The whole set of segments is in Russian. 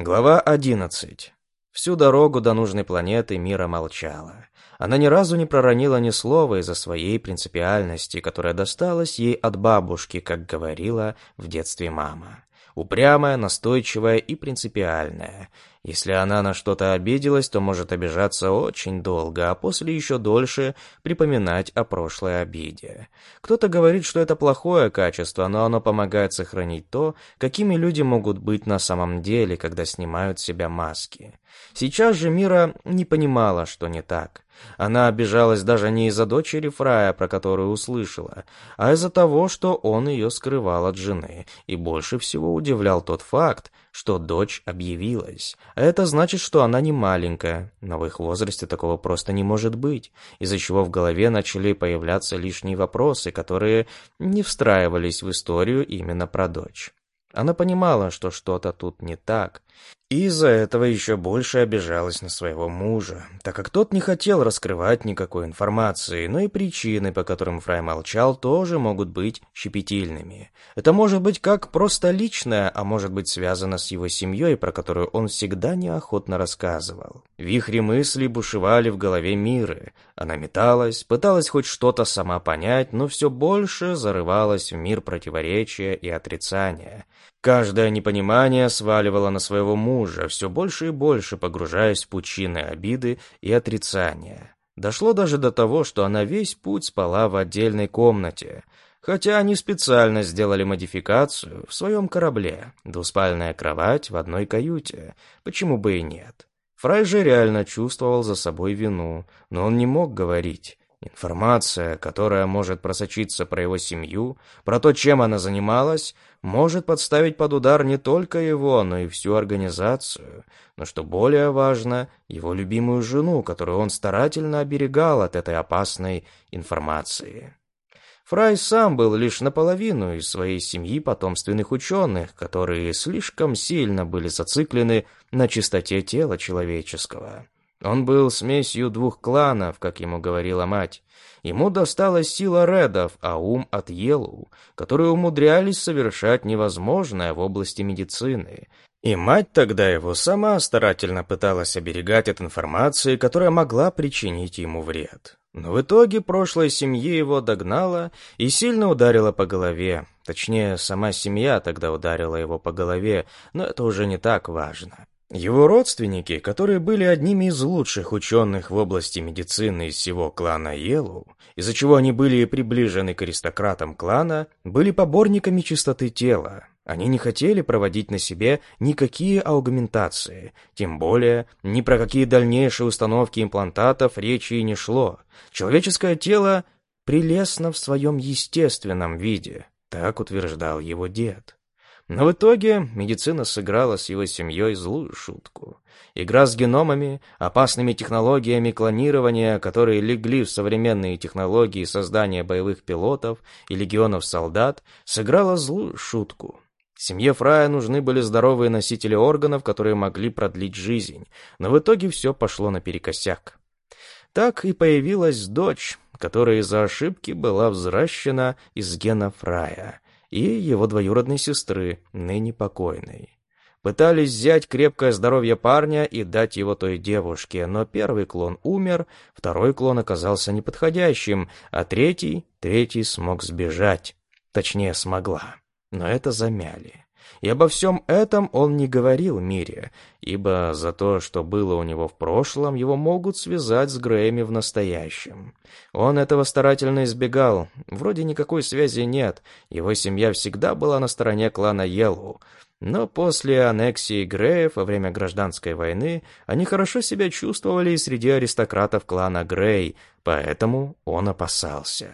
Глава 11. Всю дорогу до нужной планеты Мира молчала. Она ни разу не проронила ни слова из-за своей принципиальности, которая досталась ей от бабушки, как говорила в детстве мама. Упрямая, настойчивая и принципиальная. Если она на что-то обиделась, то может обижаться очень долго, а после еще дольше припоминать о прошлой обиде. Кто-то говорит, что это плохое качество, но оно помогает сохранить то, какими люди могут быть на самом деле, когда снимают с себя маски. Сейчас же Мира не понимала, что не так. Она обижалась даже не из-за дочери Фрая, про которую услышала, а из-за того, что он ее скрывал от жены, и больше всего удивлял тот факт, что дочь объявилась. А это значит, что она не маленькая, но в их возрасте такого просто не может быть, из-за чего в голове начали появляться лишние вопросы, которые не встраивались в историю именно про дочь. Она понимала, что что-то тут не так, и из-за этого еще больше обижалась на своего мужа, так как тот не хотел раскрывать никакой информации, но и причины, по которым Фрай молчал, тоже могут быть щепетильными. Это может быть как просто личное, а может быть связано с его семьей, про которую он всегда неохотно рассказывал. Вихри мыслей бушевали в голове Миры. Она металась, пыталась хоть что-то сама понять, но все больше зарывалась в мир противоречия и отрицания. Каждое непонимание сваливало на своего мужа, все больше и больше погружаясь в пучины обиды и отрицания. Дошло даже до того, что она весь путь спала в отдельной комнате, хотя они специально сделали модификацию в своем корабле, двуспальная кровать в одной каюте, почему бы и нет. Фрай же реально чувствовал за собой вину, но он не мог говорить. Информация, которая может просочиться про его семью, про то, чем она занималась, может подставить под удар не только его, но и всю организацию, но, что более важно, его любимую жену, которую он старательно оберегал от этой опасной информации. Фрай сам был лишь наполовину из своей семьи потомственных ученых, которые слишком сильно были зациклены на чистоте тела человеческого. Он был смесью двух кланов, как ему говорила мать. Ему досталась сила Редов, а ум от Елу, которые умудрялись совершать невозможное в области медицины. И мать тогда его сама старательно пыталась оберегать от информации, которая могла причинить ему вред. Но в итоге прошлая семья его догнала и сильно ударила по голове. Точнее, сама семья тогда ударила его по голове, но это уже не так важно. Его родственники, которые были одними из лучших ученых в области медицины из всего клана Елу, из-за чего они были приближены к аристократам клана, были поборниками чистоты тела. Они не хотели проводить на себе никакие аугментации, тем более ни про какие дальнейшие установки имплантатов речи и не шло. Человеческое тело прелестно в своем естественном виде, так утверждал его дед. Но в итоге медицина сыграла с его семьей злую шутку. Игра с геномами, опасными технологиями клонирования, которые легли в современные технологии создания боевых пилотов и легионов солдат, сыграла злую шутку. Семье Фрая нужны были здоровые носители органов, которые могли продлить жизнь, но в итоге все пошло наперекосяк. Так и появилась дочь, которая из-за ошибки была взращена из гена Фрая — и его двоюродной сестры, ныне покойной. Пытались взять крепкое здоровье парня и дать его той девушке, но первый клон умер, второй клон оказался неподходящим, а третий, третий смог сбежать. Точнее, смогла. Но это замяли. И обо всем этом он не говорил Мире, ибо за то, что было у него в прошлом, его могут связать с Грэями в настоящем. Он этого старательно избегал, вроде никакой связи нет, его семья всегда была на стороне клана Йеллоу, но после аннексии Греев во время гражданской войны они хорошо себя чувствовали и среди аристократов клана Грей, поэтому он опасался.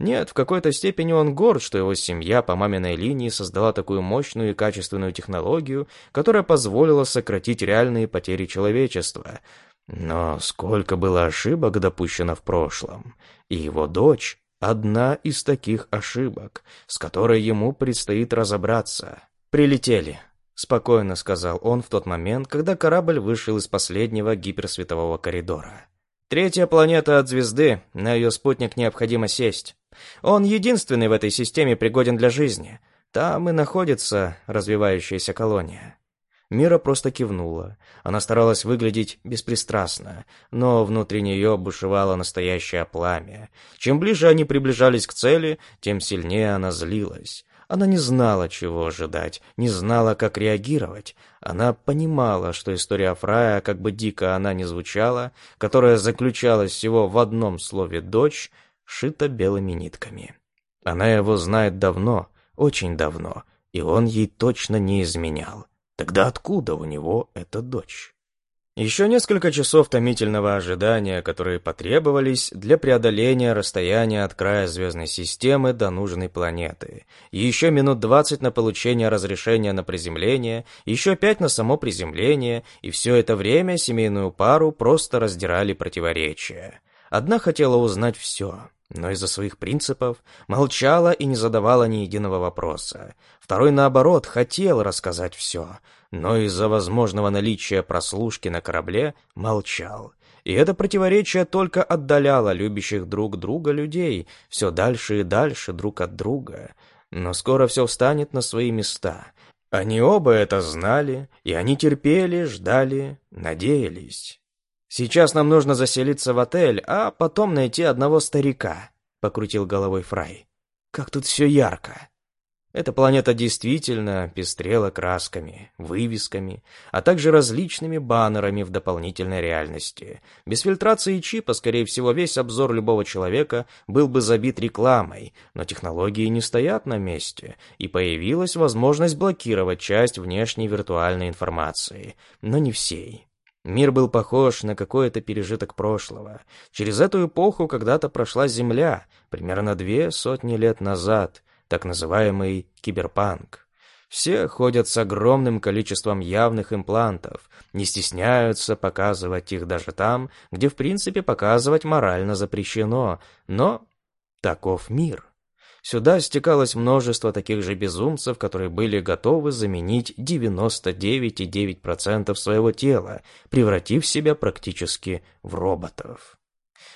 Нет, в какой-то степени он горд, что его семья по маминой линии создала такую мощную и качественную технологию, которая позволила сократить реальные потери человечества. Но сколько было ошибок допущено в прошлом, и его дочь — одна из таких ошибок, с которой ему предстоит разобраться. «Прилетели», — спокойно сказал он в тот момент, когда корабль вышел из последнего гиперсветового коридора. «Третья планета от звезды, на ее спутник необходимо сесть». Он единственный в этой системе пригоден для жизни. Там и находится развивающаяся колония. Мира просто кивнула. Она старалась выглядеть беспристрастно, но внутри нее бушевало настоящее пламя. Чем ближе они приближались к цели, тем сильнее она злилась. Она не знала, чего ожидать, не знала, как реагировать. Она понимала, что история Фрая, как бы дико она ни звучала, которая заключалась всего в одном слове «дочь», шита белыми нитками. Она его знает давно, очень давно, и он ей точно не изменял. Тогда откуда у него эта дочь? Еще несколько часов томительного ожидания, которые потребовались для преодоления расстояния от края звездной системы до нужной планеты. еще минут двадцать на получение разрешения на приземление, еще пять на само приземление, и все это время семейную пару просто раздирали противоречия. Одна хотела узнать все, но из-за своих принципов молчала и не задавала ни единого вопроса. Второй, наоборот, хотел рассказать все, но из-за возможного наличия прослушки на корабле молчал. И это противоречие только отдаляло любящих друг друга людей все дальше и дальше друг от друга. Но скоро все встанет на свои места. Они оба это знали, и они терпели, ждали, надеялись. «Сейчас нам нужно заселиться в отель, а потом найти одного старика», — покрутил головой Фрай. «Как тут все ярко!» Эта планета действительно пестрела красками, вывесками, а также различными баннерами в дополнительной реальности. Без фильтрации чипа, скорее всего, весь обзор любого человека был бы забит рекламой, но технологии не стоят на месте, и появилась возможность блокировать часть внешней виртуальной информации, но не всей. Мир был похож на какой-то пережиток прошлого. Через эту эпоху когда-то прошла Земля, примерно две сотни лет назад, так называемый киберпанк. Все ходят с огромным количеством явных имплантов, не стесняются показывать их даже там, где в принципе показывать морально запрещено, но таков мир. Сюда стекалось множество таких же безумцев, которые были готовы заменить 99,9% своего тела, превратив себя практически в роботов.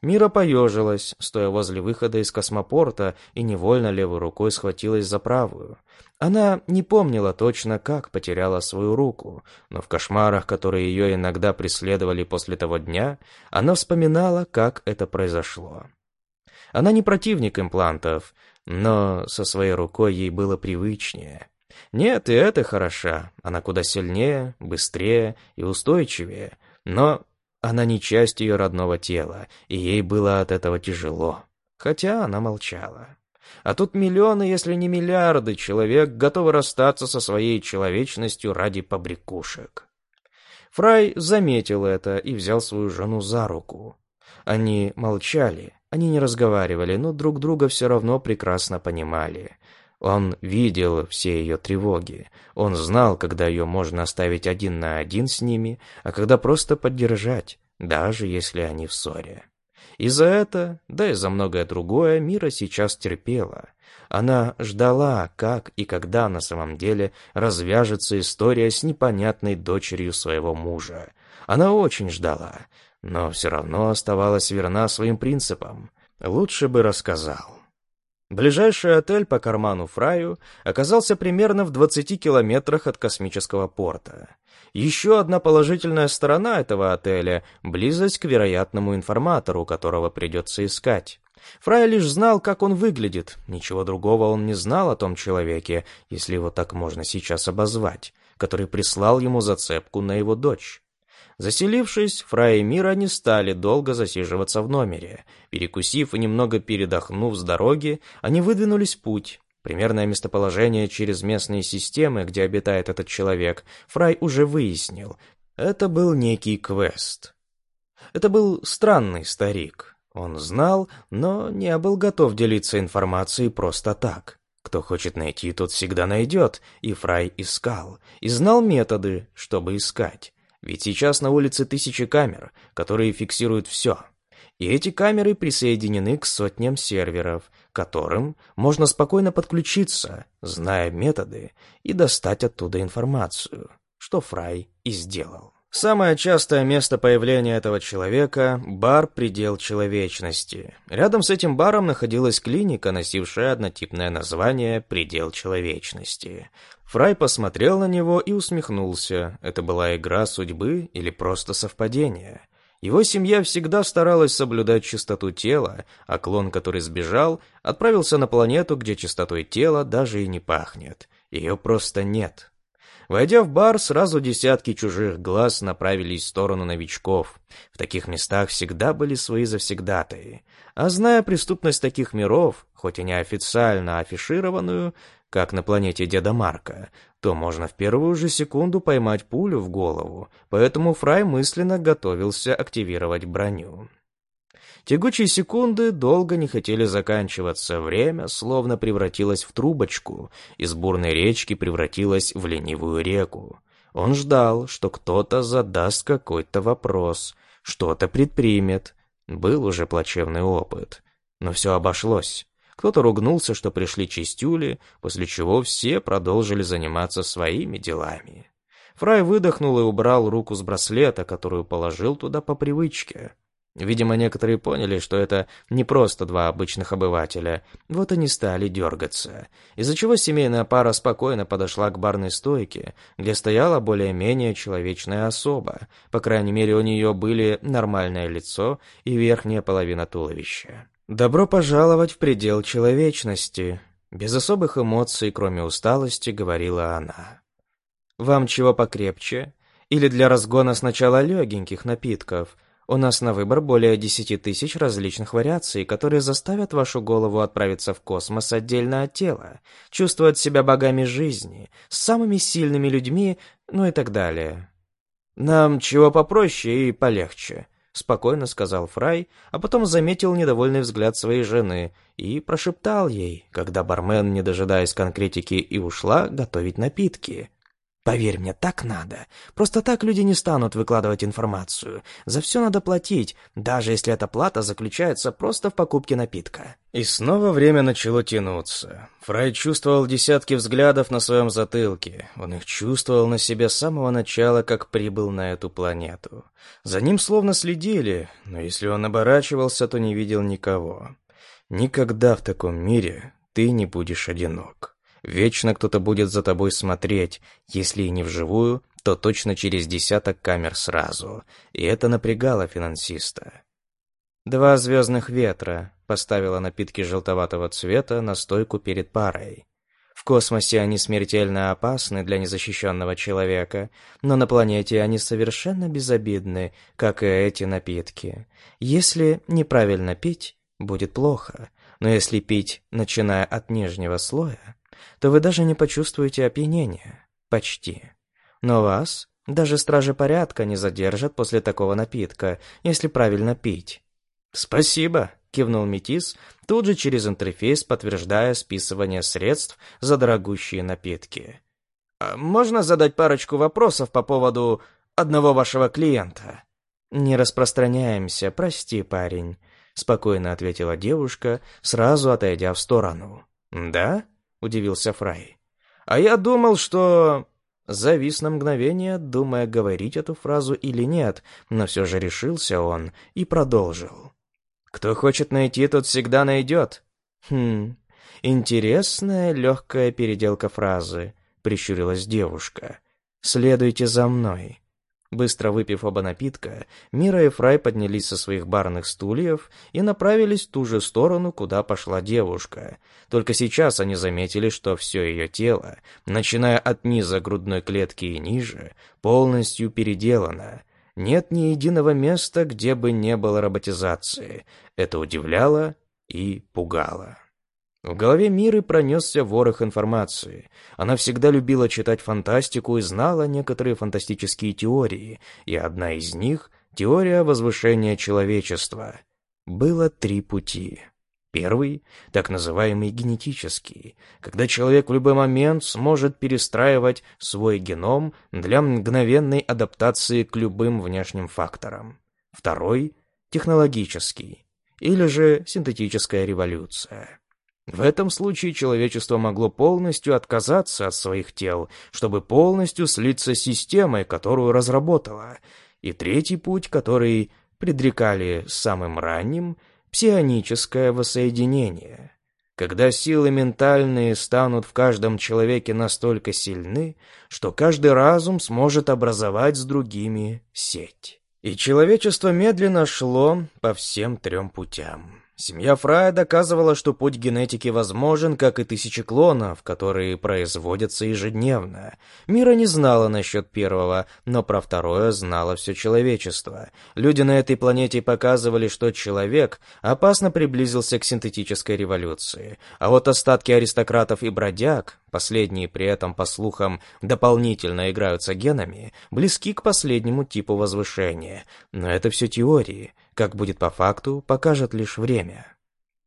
Мира поежилась, стоя возле выхода из космопорта, и невольно левой рукой схватилась за правую. Она не помнила точно, как потеряла свою руку, но в кошмарах, которые ее иногда преследовали после того дня, она вспоминала, как это произошло. Она не противник имплантов, но со своей рукой ей было привычнее. Нет, и это хороша, она куда сильнее, быстрее и устойчивее, но она не часть ее родного тела, и ей было от этого тяжело, хотя она молчала. А тут миллионы, если не миллиарды человек готовы расстаться со своей человечностью ради побрякушек. Фрай заметил это и взял свою жену за руку. Они молчали, они не разговаривали, но друг друга все равно прекрасно понимали. Он видел все ее тревоги. Он знал, когда ее можно оставить один на один с ними, а когда просто поддержать, даже если они в ссоре. И за это, да и за многое другое, Мира сейчас терпела. Она ждала, как и когда на самом деле развяжется история с непонятной дочерью своего мужа. Она очень ждала, но все равно оставалась верна своим принципам. Лучше бы рассказал. Ближайший отель по карману Фраю оказался примерно в 20 километрах от космического порта. Еще одна положительная сторона этого отеля — близость к вероятному информатору, которого придется искать. Фрай лишь знал, как он выглядит, ничего другого он не знал о том человеке, если его так можно сейчас обозвать, который прислал ему зацепку на его дочь. Заселившись, Фрай и Мира не стали долго засиживаться в номере. Перекусив и немного передохнув с дороги, они выдвинулись в путь. Примерное местоположение через местные системы, где обитает этот человек, Фрай уже выяснил. Это был некий квест. Это был странный старик. Он знал, но не был готов делиться информацией просто так. Кто хочет найти, тот всегда найдет, и Фрай искал, и знал методы, чтобы искать. Ведь сейчас на улице тысячи камер, которые фиксируют все. И эти камеры присоединены к сотням серверов, к которым можно спокойно подключиться, зная методы, и достать оттуда информацию, что Фрай и сделал. Самое частое место появления этого человека – бар «Предел человечности». Рядом с этим баром находилась клиника, носившая однотипное название «Предел человечности». Фрай посмотрел на него и усмехнулся. Это была игра судьбы или просто совпадение? Его семья всегда старалась соблюдать чистоту тела, а клон, который сбежал, отправился на планету, где чистотой тела даже и не пахнет. Ее просто нет. Войдя в бар, сразу десятки чужих глаз направились в сторону новичков. В таких местах всегда были свои завсегдатые. А зная преступность таких миров, хоть и не официально афишированную, как на планете Деда Марка, то можно в первую же секунду поймать пулю в голову, поэтому Фрай мысленно готовился активировать броню. Тягучие секунды долго не хотели заканчиваться, время словно превратилось в трубочку, из бурной речки превратилось в ленивую реку. Он ждал, что кто-то задаст какой-то вопрос, что-то предпримет. Был уже плачевный опыт. Но все обошлось. Кто-то ругнулся, что пришли чистюли, после чего все продолжили заниматься своими делами. Фрай выдохнул и убрал руку с браслета, которую положил туда по привычке. Видимо, некоторые поняли, что это не просто два обычных обывателя. Вот они стали дергаться. Из-за чего семейная пара спокойно подошла к барной стойке, где стояла более-менее человечная особа. По крайней мере, у нее были нормальное лицо и верхняя половина туловища. «Добро пожаловать в предел человечности», — без особых эмоций, кроме усталости, говорила она. «Вам чего покрепче? Или для разгона сначала легеньких напитков?» У нас на выбор более 10 тысяч различных вариаций, которые заставят вашу голову отправиться в космос отдельно от тела, чувствовать себя богами жизни, с самыми сильными людьми, ну и так далее. «Нам чего попроще и полегче», — спокойно сказал Фрай, а потом заметил недовольный взгляд своей жены и прошептал ей, когда бармен, не дожидаясь конкретики, и ушла готовить напитки. Поверь мне, так надо. Просто так люди не станут выкладывать информацию. За все надо платить, даже если эта плата заключается просто в покупке напитка. И снова время начало тянуться. Фрай чувствовал десятки взглядов на своем затылке. Он их чувствовал на себе с самого начала, как прибыл на эту планету. За ним словно следили, но если он оборачивался, то не видел никого. Никогда в таком мире ты не будешь одинок. Вечно кто-то будет за тобой смотреть, если и не вживую, то точно через десяток камер сразу. И это напрягало финансиста. «Два звездных ветра», — поставила напитки желтоватого цвета на стойку перед парой. В космосе они смертельно опасны для незащищенного человека, но на планете они совершенно безобидны, как и эти напитки. Если неправильно пить, будет плохо, но если пить, начиная от нижнего слоя, то вы даже не почувствуете опьянения. Почти. Но вас даже стражи порядка не задержат после такого напитка, если правильно пить. «Спасибо», — кивнул Метис, тут же через интерфейс подтверждая списывание средств за дорогущие напитки. «А «Можно задать парочку вопросов по поводу одного вашего клиента?» «Не распространяемся, прости, парень», — спокойно ответила девушка, сразу отойдя в сторону. «Да?» — удивился Фрай. «А я думал, что...» Завис на мгновение, думая, говорить эту фразу или нет, но все же решился он и продолжил. «Кто хочет найти, тот всегда найдет». «Хм, интересная легкая переделка фразы», — прищурилась девушка. «Следуйте за мной». Быстро выпив оба напитка, Мира и Фрай поднялись со своих барных стульев и направились в ту же сторону, куда пошла девушка. Только сейчас они заметили, что все ее тело, начиная от низа грудной клетки и ниже, полностью переделано. Нет ни единого места, где бы не было роботизации. Это удивляло и пугало. В голове Миры пронесся ворох информации. Она всегда любила читать фантастику и знала некоторые фантастические теории, и одна из них — теория возвышения человечества. Было три пути. Первый — так называемый генетический, когда человек в любой момент сможет перестраивать свой геном для мгновенной адаптации к любым внешним факторам. Второй — технологический, или же синтетическая революция. В этом случае человечество могло полностью отказаться от своих тел, чтобы полностью слиться с системой, которую разработало. И третий путь, который предрекали самым ранним – псионическое воссоединение. Когда силы ментальные станут в каждом человеке настолько сильны, что каждый разум сможет образовать с другими сеть. И человечество медленно шло по всем трем путям. Семья Фрая доказывала, что путь генетики возможен, как и тысячи клонов, которые производятся ежедневно. Мира не знала насчет первого, но про второе знало все человечество. Люди на этой планете показывали, что человек опасно приблизился к синтетической революции. А вот остатки аристократов и бродяг, последние при этом, по слухам, дополнительно играются генами, близки к последнему типу возвышения. Но это все теории. Как будет по факту, покажет лишь время.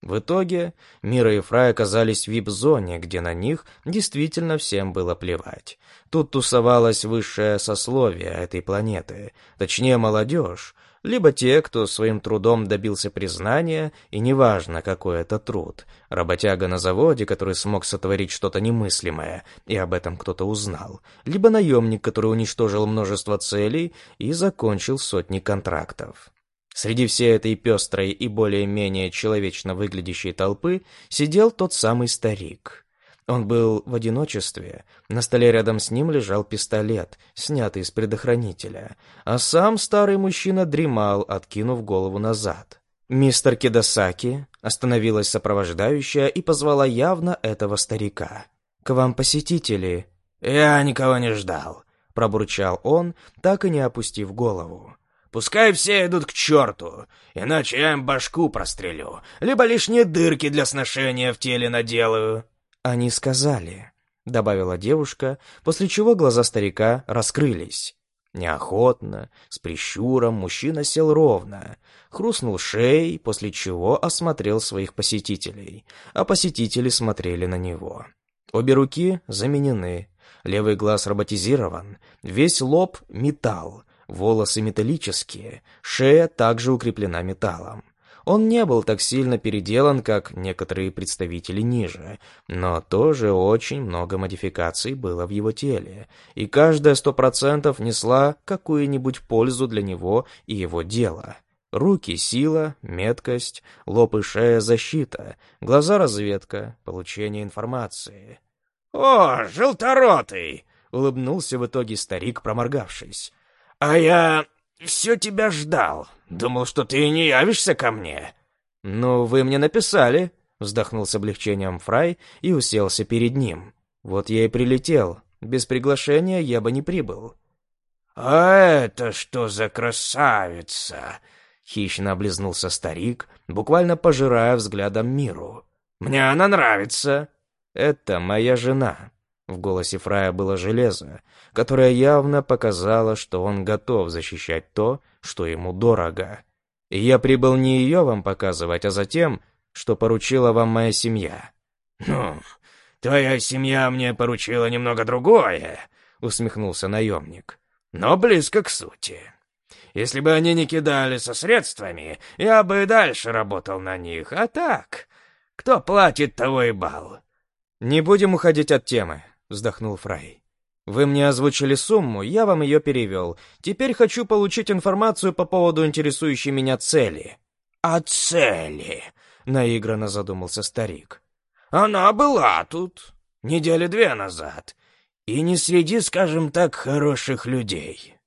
В итоге Мира и Фрай оказались в вип-зоне, где на них действительно всем было плевать. Тут тусовалось высшее сословие этой планеты, точнее молодежь, либо те, кто своим трудом добился признания, и неважно, какой это труд, работяга на заводе, который смог сотворить что-то немыслимое, и об этом кто-то узнал, либо наемник, который уничтожил множество целей и закончил сотни контрактов. Среди всей этой пестрой и более-менее человечно выглядящей толпы сидел тот самый старик. Он был в одиночестве, на столе рядом с ним лежал пистолет, снятый из предохранителя, а сам старый мужчина дремал, откинув голову назад. «Мистер Кидасаки», — остановилась сопровождающая и позвала явно этого старика. «К вам посетители». «Я никого не ждал», — пробурчал он, так и не опустив голову. Пускай все идут к черту, иначе я им башку прострелю, либо лишние дырки для сношения в теле наделаю». «Они сказали», — добавила девушка, после чего глаза старика раскрылись. Неохотно, с прищуром, мужчина сел ровно, хрустнул шеей, после чего осмотрел своих посетителей, а посетители смотрели на него. Обе руки заменены, левый глаз роботизирован, весь лоб — металл, Волосы металлические, шея также укреплена металлом. Он не был так сильно переделан, как некоторые представители ниже, но тоже очень много модификаций было в его теле, и каждая сто процентов несла какую-нибудь пользу для него и его дела. Руки — сила, меткость, лоб и шея — защита, глаза — разведка, получение информации. «О, желторотый!» — улыбнулся в итоге старик, проморгавшись. «А я все тебя ждал. Думал, что ты не явишься ко мне». «Ну, вы мне написали», — вздохнул с облегчением Фрай и уселся перед ним. «Вот я и прилетел. Без приглашения я бы не прибыл». «А это что за красавица?» — хищно облизнулся старик, буквально пожирая взглядом миру. «Мне она нравится». «Это моя жена», в голосе Фрая было железо, которое явно показало, что он готов защищать то, что ему дорого. И я прибыл не ее вам показывать, а затем, что поручила вам моя семья. «Ну, твоя семья мне поручила немного другое», — усмехнулся наемник. «Но близко к сути. Если бы они не кидали со средствами, я бы и дальше работал на них, а так, кто платит, того и бал». «Не будем уходить от темы вздохнул Фрай. «Вы мне озвучили сумму, я вам ее перевел. Теперь хочу получить информацию по поводу интересующей меня цели». «А цели?» — наигранно задумался старик. «Она была тут недели две назад, и не среди, скажем так, хороших людей».